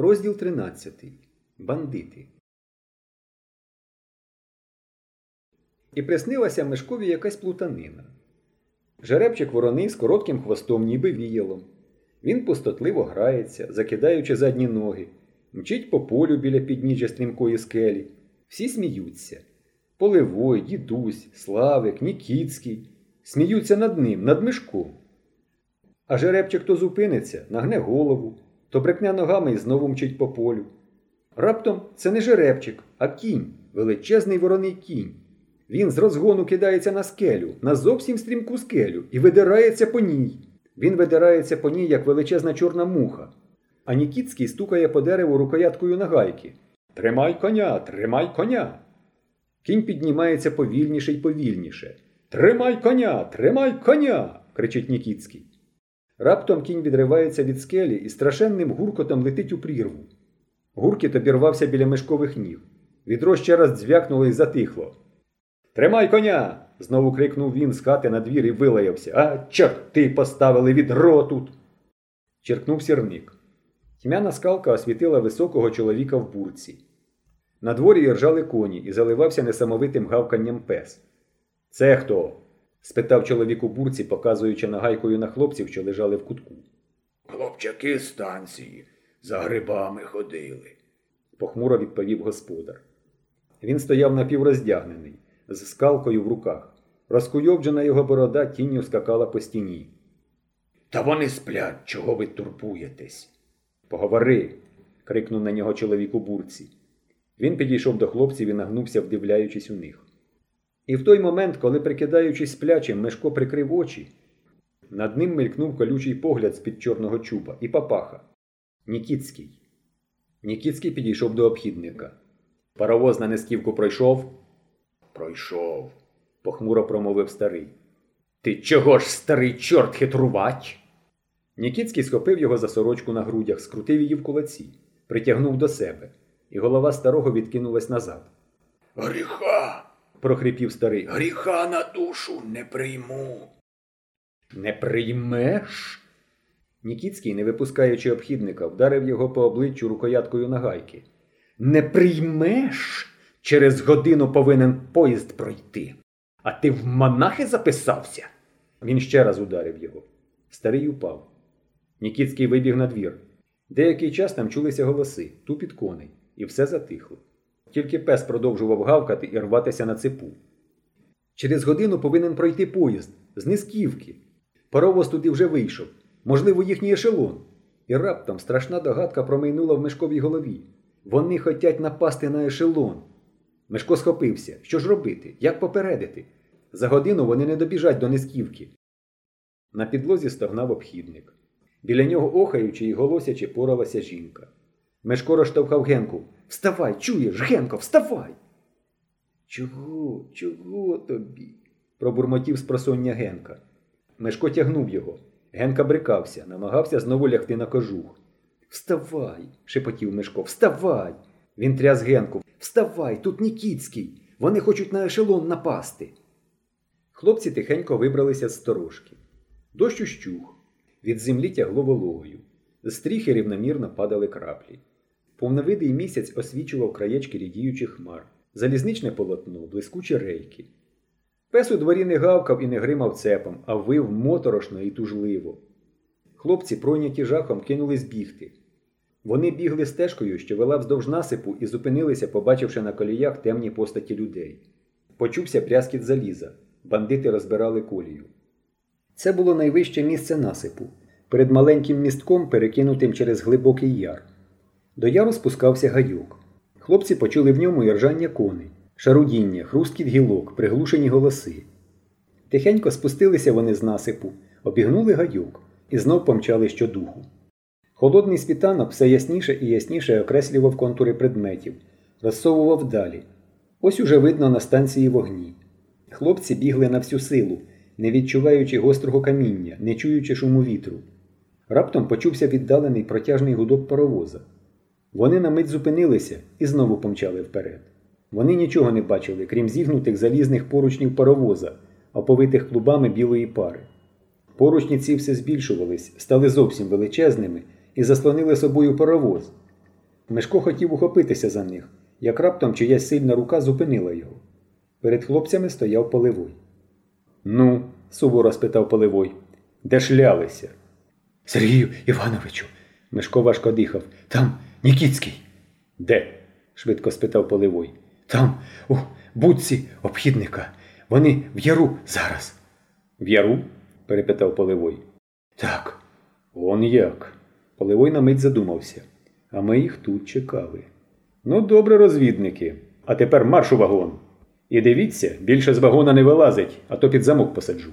Розділ 13. Бандити. І приснилася Мишкові якась плутанина. Жеребчик вороний з коротким хвостом, ніби віялом. Він пустотливо грається, закидаючи задні ноги, мчить по полю біля підніжжя стрімкої скелі. Всі сміються. Поливой, дідусь, Славик, Нікіцький. Сміються над ним, над мишком. А жеребчик то зупиниться, нагне голову, то брекне ногами і знову мчить по полю. Раптом це не жеребчик, а кінь, величезний вороний кінь. Він з розгону кидається на скелю, на зовсім стрімку скелю, і видирається по ній. Він видирається по ній, як величезна чорна муха. А Нікіцький стукає по дереву рукояткою нагайки. Тримай коня, тримай коня. Кінь піднімається повільніше й повільніше. Тримай коня, тримай коня. кричить Нікіцький. Раптом кінь відривається від скелі і страшенним гуркотом летить у прірву. Гуркіт обірвався біля мешкових ніг. Відро ще раз дзвякнуло і затихло. Тримай коня! знову крикнув він з хати на двір і вилаявся. А чорти поставили відро тут. Черкнув сірник. Тьмяна скалка освітила високого чоловіка в бурці. На дворі ржали коні і заливався несамовитим гавканням пес. Це хто? Спитав чоловік у бурці, показуючи нагайкою на хлопців, що лежали в кутку. Хлопчаки з станції за грибами ходили. похмуро відповів господар. Він стояв напівроздягнений, з скалкою в руках. Розкуйовджена його борода тінню скакала по стіні. Та вони сплять, чого ви турбуєтесь? Поговори. крикнув на нього чоловік у бурці. Він підійшов до хлопців і нагнувся, вдивляючись у них. І в той момент, коли, прикидаючись сплячим, Мешко прикрив очі, над ним мелькнув колючий погляд з-під чорного чуба і папаха. Нікіцький. Нікіцький підійшов до обхідника. Паровоз на несківку пройшов? Пройшов. похмуро промовив старий. Ти чого ж, старий чорт, хитрувать? Нікіцький схопив його за сорочку на грудях, скрутив її в кулаці, притягнув до себе, і голова старого відкинулась назад. Гріха, прохрипів старий. гріха на душу не прийму. Не приймеш? Нікіцький, не випускаючи обхідника, вдарив його по обличчю рукояткою нагайки. Не приймеш? Через годину повинен поїзд пройти. А ти в монахи записався? Він ще раз ударив його. Старий упав. Нікіцький вибіг на двір. Деякий час там чулися голоси, тупіт коней, і все затихло. Тільки пес продовжував гавкати і рватися на цепу. Через годину повинен пройти поїзд з низківки. Паровоз туди вже вийшов, можливо, їхній ешелон. І раптом страшна догадка промайнула в мешковій голові. Вони хотять напасти на ешелон. Мешко схопився. Що ж робити? Як попередити? За годину вони не добіжать до низківки. На підлозі стогнав обхідник. Біля нього охаючи і голосячи поралася жінка. Мешко розштовхав Генку. Вставай, чуєш, Генко, вставай. Чого, чого тобі? пробурмотів спросоння Генка. Мешко тягнув його. Генка брикався, намагався знову лягти на кожух. Вставай, шепотів Мешко, вставай. Він тряс Генку. Вставай, тут Нікіцький. Вони хочуть на ешелон напасти. Хлопці тихенько вибралися з сторожки. Дощ ущух. Від землі тягло вологою. З стріхи рівномірно падали краплі. Повновидий місяць освічував краєчки рідіючих хмар, залізничне полотно, блискучі рейки. Пес у дворі не гавкав і не гримав цепом, а вив моторошно і тужливо. Хлопці, пройняті жахом, кинулись бігти. Вони бігли стежкою, що вела вздовж насипу, і зупинилися, побачивши на коліях темні постаті людей. Почувся пряскіт заліза. Бандити розбирали колію. Це було найвище місце насипу, перед маленьким містком, перекинутим через глибокий яр. До яру спускався гайок. Хлопці почули в ньому іржання коней, шарудіння, хрусткіт гілок, приглушені голоси. Тихенько спустилися вони з насипу, обігнули гайок і знов помчали щодуху. Холодний світанок все ясніше і ясніше окреслював контури предметів, розсовував далі. Ось уже видно на станції вогні. Хлопці бігли на всю силу, не відчуваючи гострого каміння, не чуючи шуму вітру. Раптом почувся віддалений протяжний гудок паровоза. Вони на мить зупинилися і знову помчали вперед. Вони нічого не бачили, крім зігнутих залізних поручнів паровоза, оповитих клубами білої пари. Поручні ці все збільшувались, стали зовсім величезними і заслонили собою паровоз. Мешко хотів ухопитися за них, як раптом чиясь сильна рука зупинила його. Перед хлопцями стояв Поливой. Ну, суворо спитав Поливой, де шлялися? Сергію Івановичу, Мешко важко дихав. Там Нікіцький. Де? швидко спитав Поливой. Там, у будці обхідника. Вони в яру зараз. В яру? перепитав Поливой. Так. Он як. Поливой на мить задумався. А ми їх тут чекали. Ну, добре, розвідники. А тепер марш у вагон. І дивіться, більше з вагона не вилазить, а то під замок посаджу.